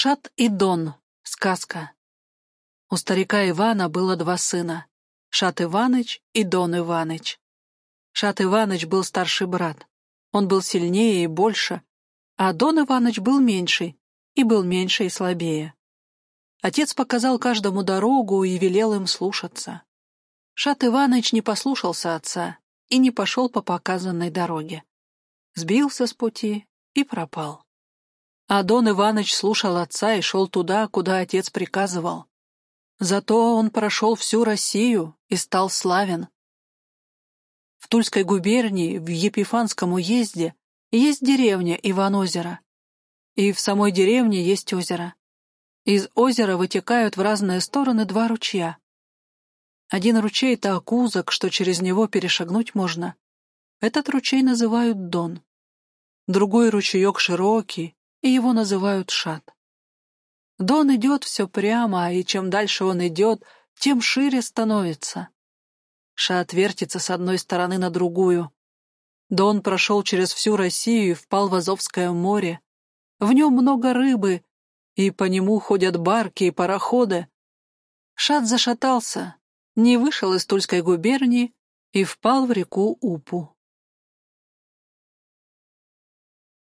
Шат и Дон. Сказка. У старика Ивана было два сына — Шат Иваныч и Дон Иваныч. Шат Иваныч был старший брат. Он был сильнее и больше, а Дон Иваныч был меньший, и был меньше и слабее. Отец показал каждому дорогу и велел им слушаться. Шат Иваныч не послушался отца и не пошел по показанной дороге. Сбился с пути и пропал. А Дон Иваныч слушал отца и шел туда, куда отец приказывал. Зато он прошел всю Россию и стал славен. В Тульской губернии, в Епифанском уезде, есть деревня Иван-озеро. И в самой деревне есть озеро. Из озера вытекают в разные стороны два ручья. Один ручей так узок, что через него перешагнуть можно. Этот ручей называют Дон. Другой ручеек широкий, и его называют Шат. Дон идет все прямо, и чем дальше он идет, тем шире становится. Шат вертится с одной стороны на другую. Дон прошел через всю Россию и впал в Азовское море. В нем много рыбы, и по нему ходят барки и пароходы. Шат зашатался, не вышел из Тульской губернии и впал в реку Упу.